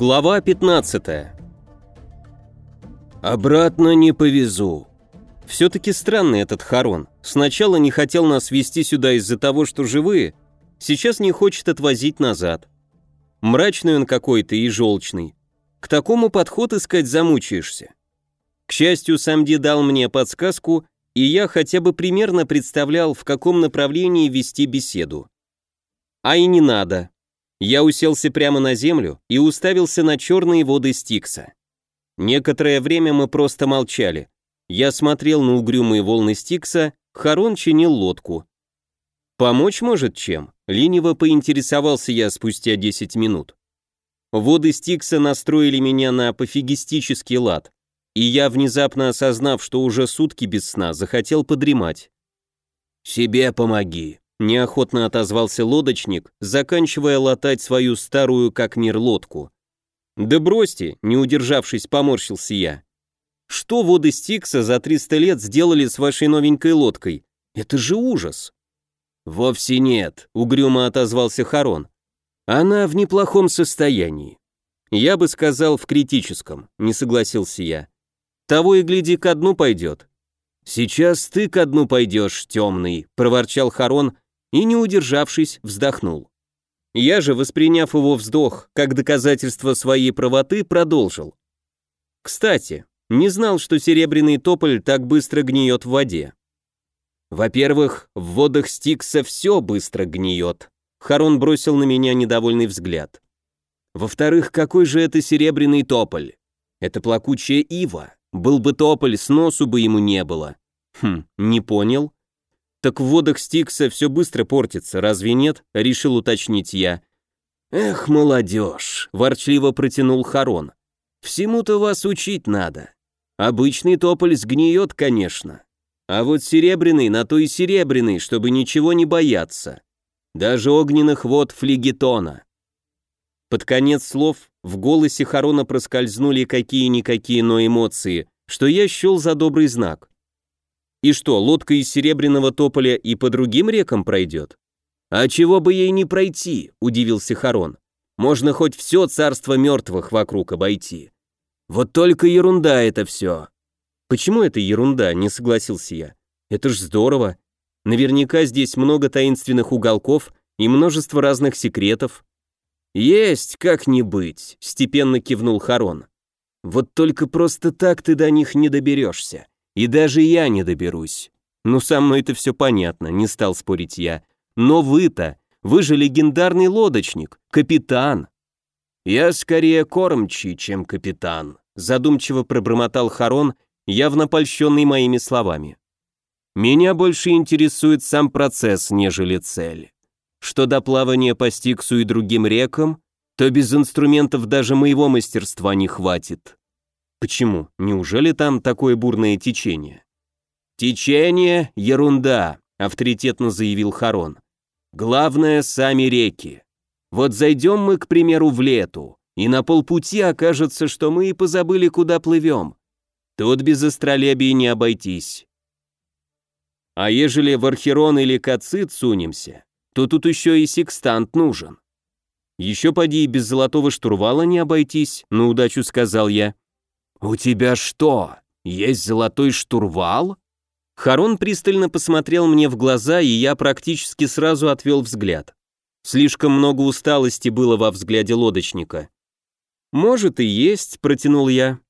Глава 15 «Обратно не повезу». Все-таки странный этот Харон. Сначала не хотел нас вести сюда из-за того, что живые, сейчас не хочет отвозить назад. Мрачный он какой-то и желчный. К такому подход искать замучаешься. К счастью, Самди дал мне подсказку, и я хотя бы примерно представлял, в каком направлении вести беседу. А и не надо. Я уселся прямо на землю и уставился на черные воды Стикса. Некоторое время мы просто молчали. Я смотрел на угрюмые волны Стикса, Харон чинил лодку. «Помочь может чем?» — лениво поинтересовался я спустя 10 минут. Воды Стикса настроили меня на пофигистический лад, и я, внезапно осознав, что уже сутки без сна, захотел подремать. «Себе помоги», Неохотно отозвался лодочник, заканчивая латать свою старую как мир лодку. «Да бросьте!» — не удержавшись, поморщился я. «Что воды Стикса за 300 лет сделали с вашей новенькой лодкой? Это же ужас!» «Вовсе нет», — угрюмо отозвался Харон. «Она в неплохом состоянии». «Я бы сказал, в критическом», — не согласился я. «Того и гляди, ко дну пойдет». «Сейчас ты ко дну пойдешь, темный», — проворчал Харон, и, не удержавшись, вздохнул. Я же, восприняв его вздох как доказательство своей правоты, продолжил. Кстати, не знал, что серебряный тополь так быстро гниет в воде. Во-первых, в водах Стикса все быстро гниет. Харон бросил на меня недовольный взгляд. Во-вторых, какой же это серебряный тополь? Это плакучая ива. Был бы тополь, с носу бы ему не было. Хм, не понял. «Так в водах Стикса все быстро портится, разве нет?» — решил уточнить я. «Эх, молодежь!» — ворчливо протянул Харон. «Всему-то вас учить надо. Обычный тополь сгниет, конечно. А вот серебряный на то и серебряный, чтобы ничего не бояться. Даже огненных вод флегетона». Под конец слов в голосе Харона проскользнули какие-никакие, но эмоции, что я счел за добрый знак. И что, лодка из серебряного тополя и по другим рекам пройдет? А чего бы ей не пройти, удивился Харон. Можно хоть все царство мертвых вокруг обойти. Вот только ерунда это все. Почему это ерунда, не согласился я. Это ж здорово. Наверняка здесь много таинственных уголков и множество разных секретов. Есть, как не быть, степенно кивнул Харон. Вот только просто так ты до них не доберешься. И даже я не доберусь. Ну, со мной это все понятно, не стал спорить я. Но вы-то, вы же легендарный лодочник, капитан. Я скорее кормчий, чем капитан, задумчиво пробормотал Харон, явно польщенный моими словами. Меня больше интересует сам процесс, нежели цель. Что до плавания по Стиксу и другим рекам, то без инструментов даже моего мастерства не хватит. Почему? Неужели там такое бурное течение? Течение – ерунда, авторитетно заявил Харон. Главное – сами реки. Вот зайдем мы, к примеру, в лету, и на полпути окажется, что мы и позабыли, куда плывем. Тут без астролябии не обойтись. А ежели в Архерон или Кацит сунемся, то тут еще и секстант нужен. Еще поди и без золотого штурвала не обойтись, на удачу сказал я. «У тебя что, есть золотой штурвал?» Харон пристально посмотрел мне в глаза, и я практически сразу отвел взгляд. Слишком много усталости было во взгляде лодочника. «Может и есть», — протянул я.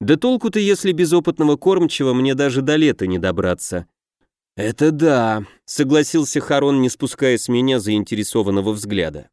«Да толку-то, если без опытного кормчего мне даже до лета не добраться». «Это да», — согласился Харон, не спуская с меня заинтересованного взгляда.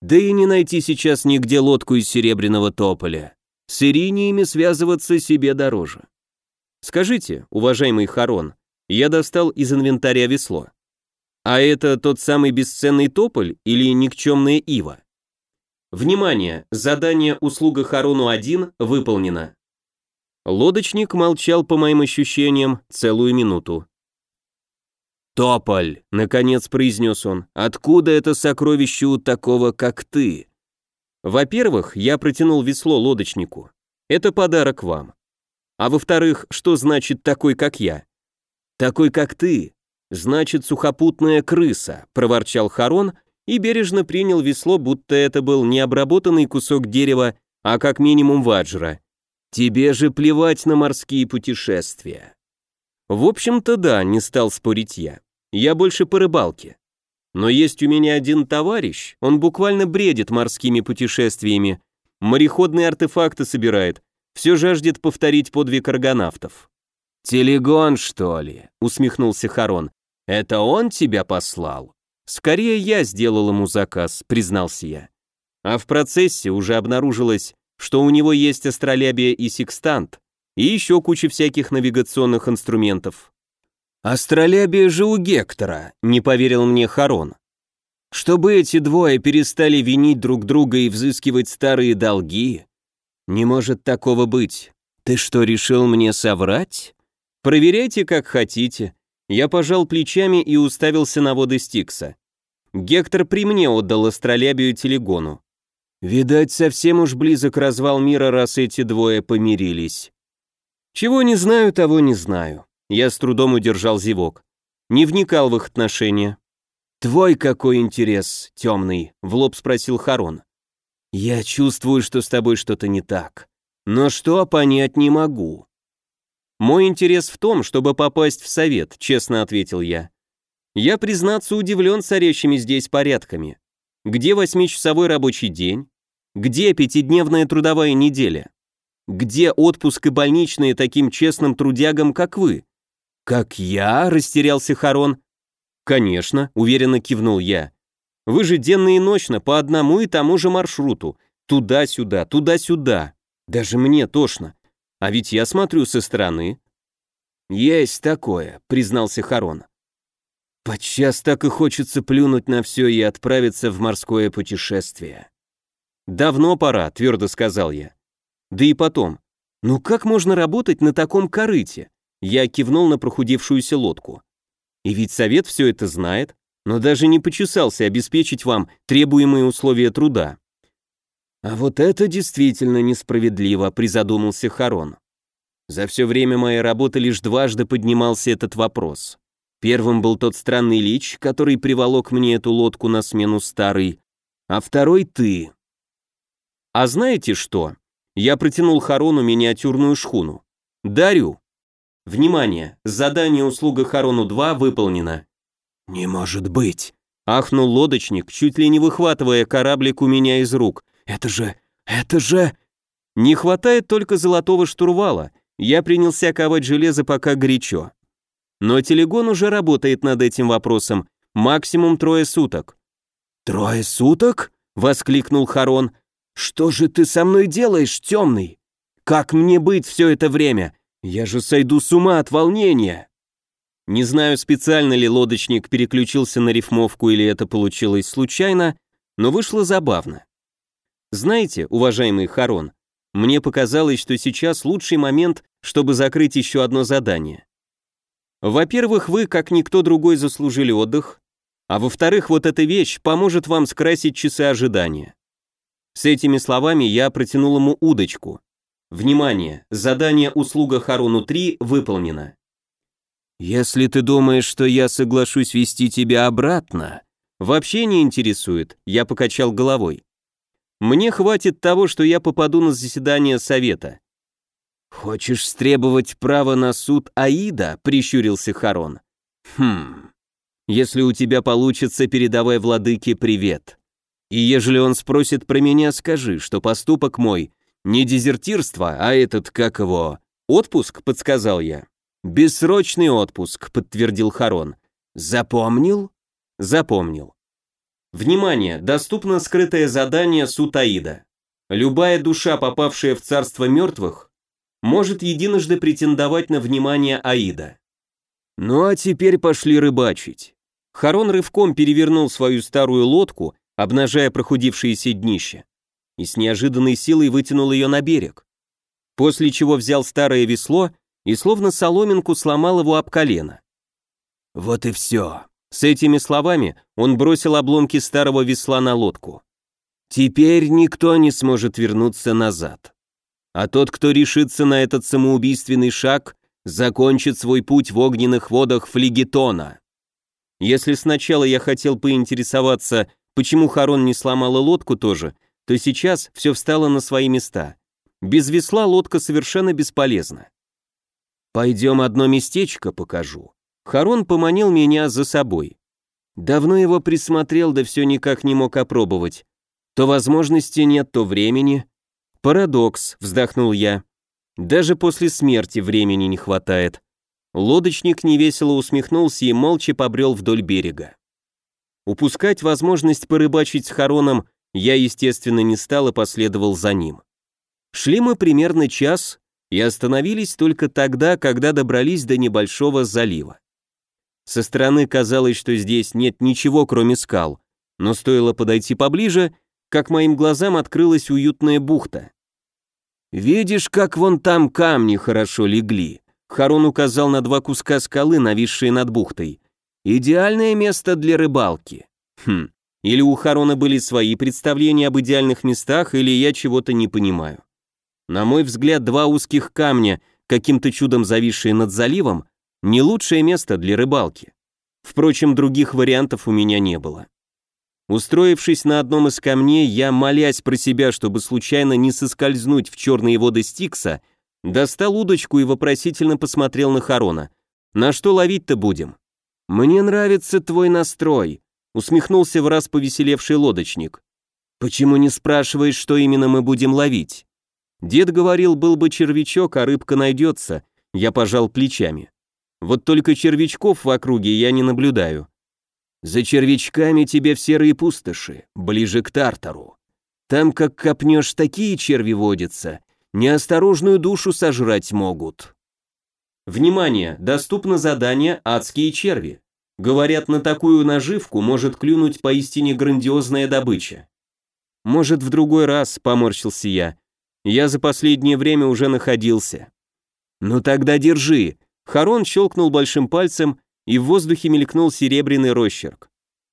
«Да и не найти сейчас нигде лодку из серебряного тополя. С ириниями связываться себе дороже. Скажите, уважаемый Харон, я достал из инвентаря весло. А это тот самый бесценный тополь или никчемная ива? Внимание! Задание «Услуга Харону-1» выполнено. Лодочник молчал по моим ощущениям целую минуту. «Тополь!» — наконец произнес он. «Откуда это сокровище у такого, как ты?» Во-первых, я протянул весло лодочнику. Это подарок вам. А во-вторых, что значит такой, как я? Такой, как ты, значит сухопутная крыса, проворчал Харон и бережно принял весло, будто это был необработанный кусок дерева а как минимум Ваджра. Тебе же плевать на морские путешествия. В общем-то да, не стал спорить я. Я больше по рыбалке. Но есть у меня один товарищ, он буквально бредит морскими путешествиями, мореходные артефакты собирает, все жаждет повторить подвиг аргонавтов. «Телегон, что ли?» — усмехнулся Харон. «Это он тебя послал?» «Скорее я сделал ему заказ», — признался я. А в процессе уже обнаружилось, что у него есть астролябия и секстант, и еще куча всяких навигационных инструментов. «Астролябия же у Гектора», — не поверил мне Харон. «Чтобы эти двое перестали винить друг друга и взыскивать старые долги? Не может такого быть. Ты что, решил мне соврать? Проверяйте, как хотите». Я пожал плечами и уставился на воды Стикса. Гектор при мне отдал астролябию Телегону. Видать, совсем уж близок развал мира, раз эти двое помирились. Чего не знаю, того не знаю. Я с трудом удержал зевок. Не вникал в их отношения. «Твой какой интерес, темный?» — в лоб спросил Харон. «Я чувствую, что с тобой что-то не так. Но что, понять не могу». «Мой интерес в том, чтобы попасть в совет», — честно ответил я. «Я, признаться, удивлен царящими здесь порядками. Где восьмичасовой рабочий день? Где пятидневная трудовая неделя? Где отпуск и больничные таким честным трудягам, как вы? Как я? Растерялся Харон. Конечно, уверенно кивнул я. Вы же денно и ночно по одному и тому же маршруту. Туда-сюда, туда-сюда. Даже мне тошно. А ведь я смотрю со стороны. Есть такое, признался Харон. Подчас так и хочется плюнуть на все и отправиться в морское путешествие. «Давно пора», — твердо сказал я. «Да и потом, ну как можно работать на таком корыте?» Я кивнул на прохудившуюся лодку. «И ведь совет все это знает, но даже не почесался обеспечить вам требуемые условия труда». «А вот это действительно несправедливо», — призадумался Харон. За все время моей работы лишь дважды поднимался этот вопрос. Первым был тот странный лич, который приволок мне эту лодку на смену старой, а второй — ты. А знаете что? Я протянул Харону миниатюрную шхуну. Дарю. Внимание, задание услуга Харону 2 выполнено. Не может быть. Ахнул лодочник, чуть ли не выхватывая кораблик у меня из рук. Это же... это же... Не хватает только золотого штурвала. Я принялся ковать железо пока горячо. Но телегон уже работает над этим вопросом. Максимум трое суток. «Трое суток?» — воскликнул Харон. «Что же ты со мной делаешь, темный? Как мне быть все это время? Я же сойду с ума от волнения!» Не знаю, специально ли лодочник переключился на рифмовку или это получилось случайно, но вышло забавно. Знаете, уважаемый Харон, мне показалось, что сейчас лучший момент, чтобы закрыть еще одно задание. Во-первых, вы, как никто другой, заслужили отдых, а во-вторых, вот эта вещь поможет вам скрасить часы ожидания. С этими словами я протянул ему удочку. Внимание, задание услуга Харуну 3 выполнено. Если ты думаешь, что я соглашусь вести тебя обратно, вообще не интересует, я покачал головой. Мне хватит того, что я попаду на заседание совета. Хочешь стребовать право на суд Аида? прищурился Харон. Хм. Если у тебя получится, передавай владыке привет. И ежели он спросит про меня, скажи, что поступок мой не дезертирство, а этот, как его, отпуск, подсказал я. Бессрочный отпуск, подтвердил Харон. Запомнил? Запомнил. Внимание, доступно скрытое задание Сутаида. Любая душа, попавшая в царство мертвых, может единожды претендовать на внимание Аида. Ну а теперь пошли рыбачить. Харон рывком перевернул свою старую лодку обнажая прохудившееся днище, и с неожиданной силой вытянул ее на берег, после чего взял старое весло и словно соломинку сломал его об колено. «Вот и все». С этими словами он бросил обломки старого весла на лодку. «Теперь никто не сможет вернуться назад. А тот, кто решится на этот самоубийственный шаг, закончит свой путь в огненных водах флегетона. Если сначала я хотел поинтересоваться, Почему Харон не сломала лодку тоже, то сейчас все встало на свои места. Без весла лодка совершенно бесполезна. «Пойдем одно местечко покажу». Харон поманил меня за собой. Давно его присмотрел, да все никак не мог опробовать. То возможности нет, то времени. Парадокс, вздохнул я. Даже после смерти времени не хватает. Лодочник невесело усмехнулся и молча побрел вдоль берега. Упускать возможность порыбачить с Хароном я, естественно, не стал и последовал за ним. Шли мы примерно час и остановились только тогда, когда добрались до небольшого залива. Со стороны казалось, что здесь нет ничего, кроме скал, но стоило подойти поближе, как моим глазам открылась уютная бухта. «Видишь, как вон там камни хорошо легли?» Харон указал на два куска скалы, нависшие над бухтой. «Идеальное место для рыбалки». Хм, или у Харона были свои представления об идеальных местах, или я чего-то не понимаю. На мой взгляд, два узких камня, каким-то чудом зависшие над заливом, не лучшее место для рыбалки. Впрочем, других вариантов у меня не было. Устроившись на одном из камней, я, молясь про себя, чтобы случайно не соскользнуть в черные воды Стикса, достал удочку и вопросительно посмотрел на Харона. «На что ловить-то будем?» «Мне нравится твой настрой», — усмехнулся в раз повеселевший лодочник. «Почему не спрашиваешь, что именно мы будем ловить?» Дед говорил, был бы червячок, а рыбка найдется. Я пожал плечами. Вот только червячков в округе я не наблюдаю. За червячками тебе в серые пустоши, ближе к Тартару. Там, как копнешь, такие черви водятся, неосторожную душу сожрать могут. Внимание! Доступно задание «Адские черви». Говорят, на такую наживку может клюнуть поистине грандиозная добыча. Может, в другой раз, поморщился я. Я за последнее время уже находился. Ну тогда держи, Харон щелкнул большим пальцем, и в воздухе мелькнул серебряный росчерк.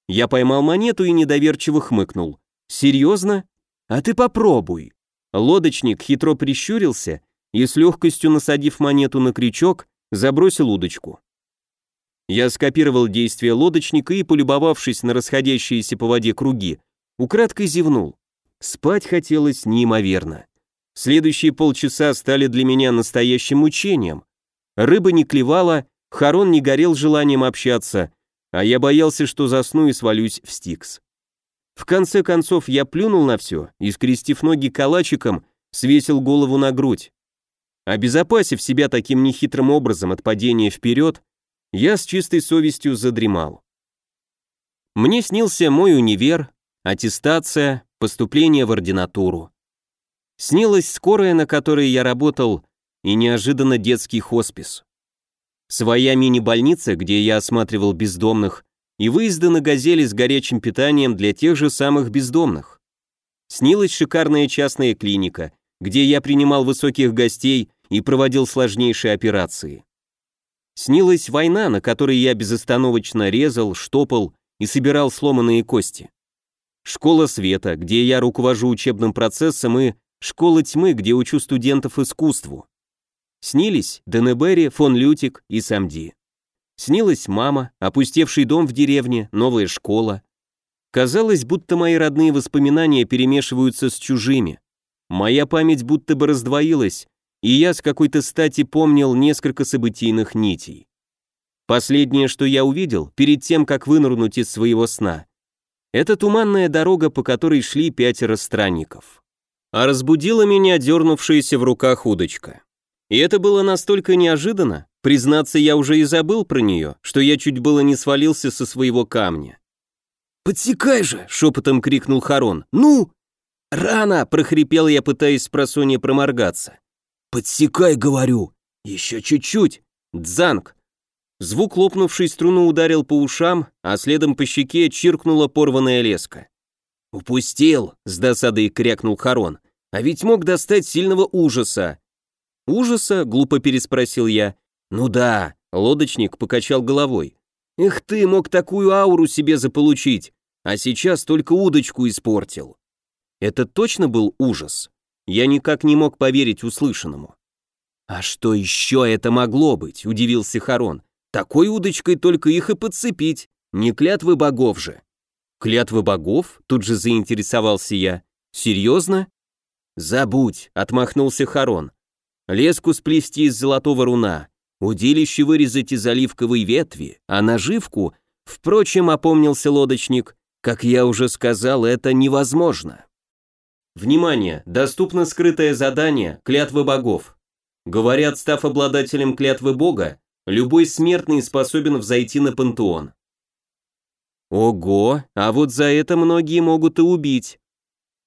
Я поймал монету и недоверчиво хмыкнул. «Серьезно? А ты попробуй». Лодочник хитро прищурился и с легкостью насадив монету на крючок, забросил удочку. Я скопировал действия лодочника и, полюбовавшись на расходящиеся по воде круги, украдкой зевнул. Спать хотелось неимоверно. Следующие полчаса стали для меня настоящим мучением. Рыба не клевала, Харон не горел желанием общаться, а я боялся, что засну и свалюсь в стикс. В конце концов я плюнул на все и, скрестив ноги калачиком, свесил голову на грудь. Обезопасив себя таким нехитрым образом от падения вперед, я с чистой совестью задремал. Мне снился мой универ, аттестация, поступление в ординатуру. Снилась скорая, на которой я работал, и неожиданно детский хоспис. Своя мини-больница, где я осматривал бездомных, и выезды на «Газели» с горячим питанием для тех же самых бездомных. Снилась шикарная частная клиника, где я принимал высоких гостей и проводил сложнейшие операции. Снилась война, на которой я безостановочно резал, штопал и собирал сломанные кости. Школа света, где я руковожу учебным процессом, и школа тьмы, где учу студентов искусству. Снились Денебери, фон Лютик и Самди. Снилась мама, опустевший дом в деревне, новая школа. Казалось, будто мои родные воспоминания перемешиваются с чужими. Моя память будто бы раздвоилась, и я с какой-то стати помнил несколько событийных нитей. Последнее, что я увидел, перед тем, как вынырнуть из своего сна, это туманная дорога, по которой шли пятеро странников. А разбудила меня дернувшаяся в руках удочка. И это было настолько неожиданно, признаться, я уже и забыл про нее, что я чуть было не свалился со своего камня. «Подсекай же!» — шепотом крикнул Харон. «Ну!» «Рано!» — прохрипел я, пытаясь с просонья проморгаться. «Подсекай, говорю! Еще чуть-чуть!» «Дзанг!» Звук лопнувшей струны ударил по ушам, а следом по щеке чиркнула порванная леска. «Упустил!» — с досадой крякнул Харон. «А ведь мог достать сильного ужаса!» «Ужаса?» — глупо переспросил я. «Ну да», — лодочник покачал головой. «Эх ты, мог такую ауру себе заполучить, а сейчас только удочку испортил». Это точно был ужас. Я никак не мог поверить услышанному. «А что еще это могло быть?» — удивился Харон. «Такой удочкой только их и подцепить, не клятвы богов же». «Клятвы богов?» — тут же заинтересовался я. Серьезно? Забудь, отмахнулся Харон. Леску сплести из золотого руна, удилище вырезать из оливковой ветви, а наживку, впрочем, опомнился лодочник, как я уже сказал, это невозможно. Внимание! Доступно скрытое задание «Клятвы богов». Говорят, став обладателем клятвы бога, любой смертный способен взойти на пантеон. Ого, а вот за это многие могут и убить.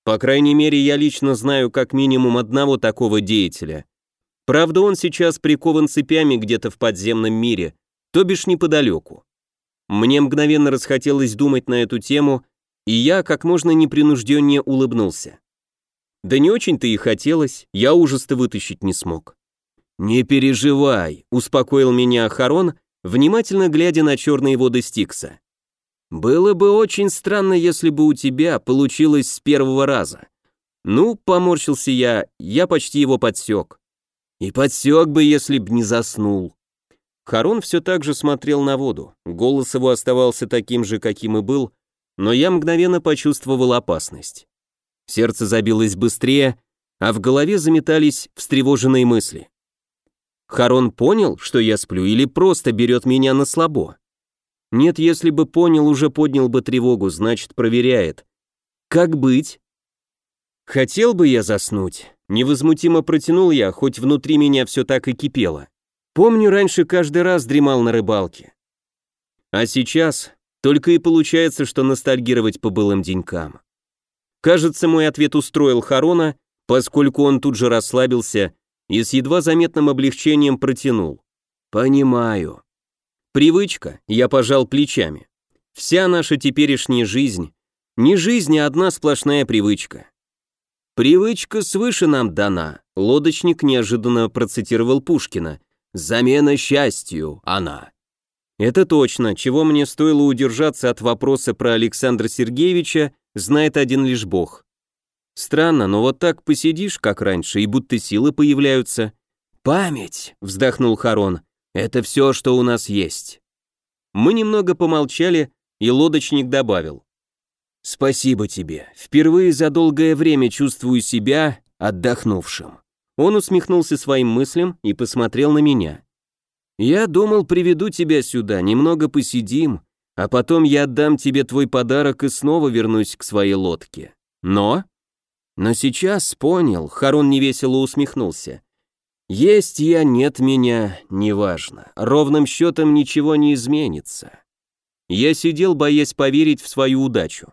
По крайней мере, я лично знаю как минимум одного такого деятеля. Правда, он сейчас прикован цепями где-то в подземном мире, то бишь неподалеку. Мне мгновенно расхотелось думать на эту тему, и я как можно непринужденнее улыбнулся. Да не очень-то и хотелось, я ужас-то вытащить не смог. «Не переживай», — успокоил меня Харон, внимательно глядя на черные воды Стикса. «Было бы очень странно, если бы у тебя получилось с первого раза». «Ну», — поморщился я, я почти его подсек. «И подсек бы, если б не заснул». Харон все так же смотрел на воду, голос его оставался таким же, каким и был, но я мгновенно почувствовал опасность. Сердце забилось быстрее, а в голове заметались встревоженные мысли. Харон понял, что я сплю, или просто берет меня на слабо? Нет, если бы понял, уже поднял бы тревогу, значит, проверяет. Как быть? Хотел бы я заснуть. Невозмутимо протянул я, хоть внутри меня все так и кипело. Помню, раньше каждый раз дремал на рыбалке. А сейчас только и получается, что ностальгировать по былым денькам. Кажется, мой ответ устроил Харона, поскольку он тут же расслабился и с едва заметным облегчением протянул. «Понимаю». Привычка, я пожал плечами. Вся наша теперешняя жизнь, не жизнь, а одна сплошная привычка. «Привычка свыше нам дана», лодочник неожиданно процитировал Пушкина – Замена счастью, она. Это точно, чего мне стоило удержаться от вопроса про Александра Сергеевича, знает один лишь Бог. Странно, но вот так посидишь, как раньше, и будто силы появляются. «Память», — вздохнул Харон, — «это все, что у нас есть». Мы немного помолчали, и лодочник добавил. «Спасибо тебе. Впервые за долгое время чувствую себя отдохнувшим». Он усмехнулся своим мыслям и посмотрел на меня. «Я думал, приведу тебя сюда, немного посидим, а потом я отдам тебе твой подарок и снова вернусь к своей лодке. Но...» «Но сейчас понял», — Харон невесело усмехнулся. «Есть я, нет меня, неважно. Ровным счетом ничего не изменится». Я сидел, боясь поверить в свою удачу.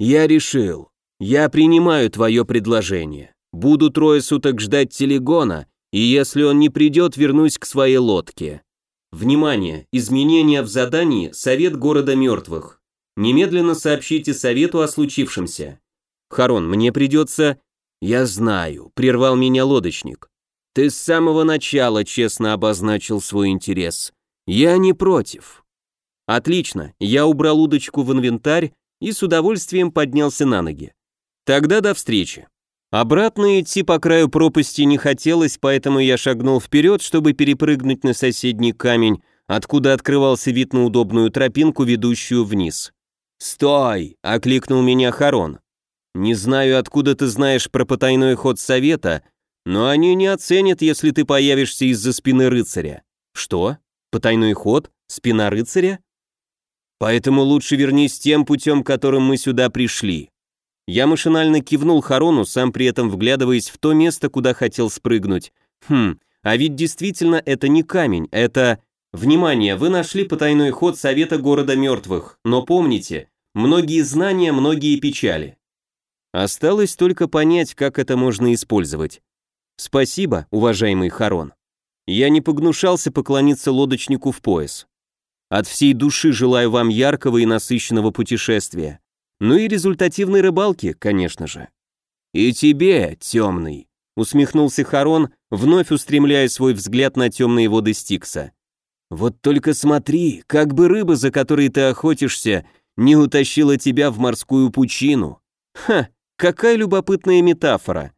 «Я решил. Я принимаю твое предложение. Буду трое суток ждать телегона, и если он не придет, вернусь к своей лодке. Внимание! Изменения в задании Совет города мертвых. Немедленно сообщите Совету о случившемся. Харон, мне придется... Я знаю, прервал меня лодочник. Ты с самого начала честно обозначил свой интерес. Я не против. Отлично, я убрал удочку в инвентарь и с удовольствием поднялся на ноги. Тогда до встречи. Обратно идти по краю пропасти не хотелось, поэтому я шагнул вперед, чтобы перепрыгнуть на соседний камень, откуда открывался вид на удобную тропинку, ведущую вниз. «Стой!» — окликнул меня Харон. «Не знаю, откуда ты знаешь про потайной ход совета, но они не оценят, если ты появишься из-за спины рыцаря». «Что? Потайной ход? Спина рыцаря?» «Поэтому лучше вернись тем путем, которым мы сюда пришли. Я машинально кивнул Харону, сам при этом вглядываясь в то место, куда хотел спрыгнуть. Хм, а ведь действительно это не камень, это... Внимание, вы нашли потайной ход Совета Города Мертвых, но помните, многие знания, многие печали. Осталось только понять, как это можно использовать. Спасибо, уважаемый Харон. Я не погнушался поклониться лодочнику в пояс. От всей души желаю вам яркого и насыщенного путешествия. Ну и результативной рыбалки, конечно же. «И тебе, темный», — усмехнулся Харон, вновь устремляя свой взгляд на темные воды Стикса. «Вот только смотри, как бы рыба, за которой ты охотишься, не утащила тебя в морскую пучину. Ха, какая любопытная метафора.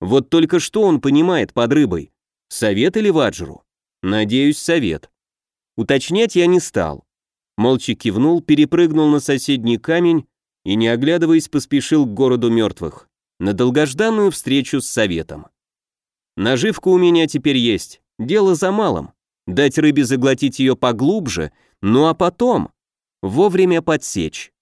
Вот только что он понимает под рыбой? Совет или ваджру? Надеюсь, совет. Уточнять я не стал. Молча кивнул, перепрыгнул на соседний камень и, не оглядываясь, поспешил к городу мертвых. на долгожданную встречу с советом. Наживка у меня теперь есть, дело за малым. Дать рыбе заглотить ее поглубже, ну а потом вовремя подсечь.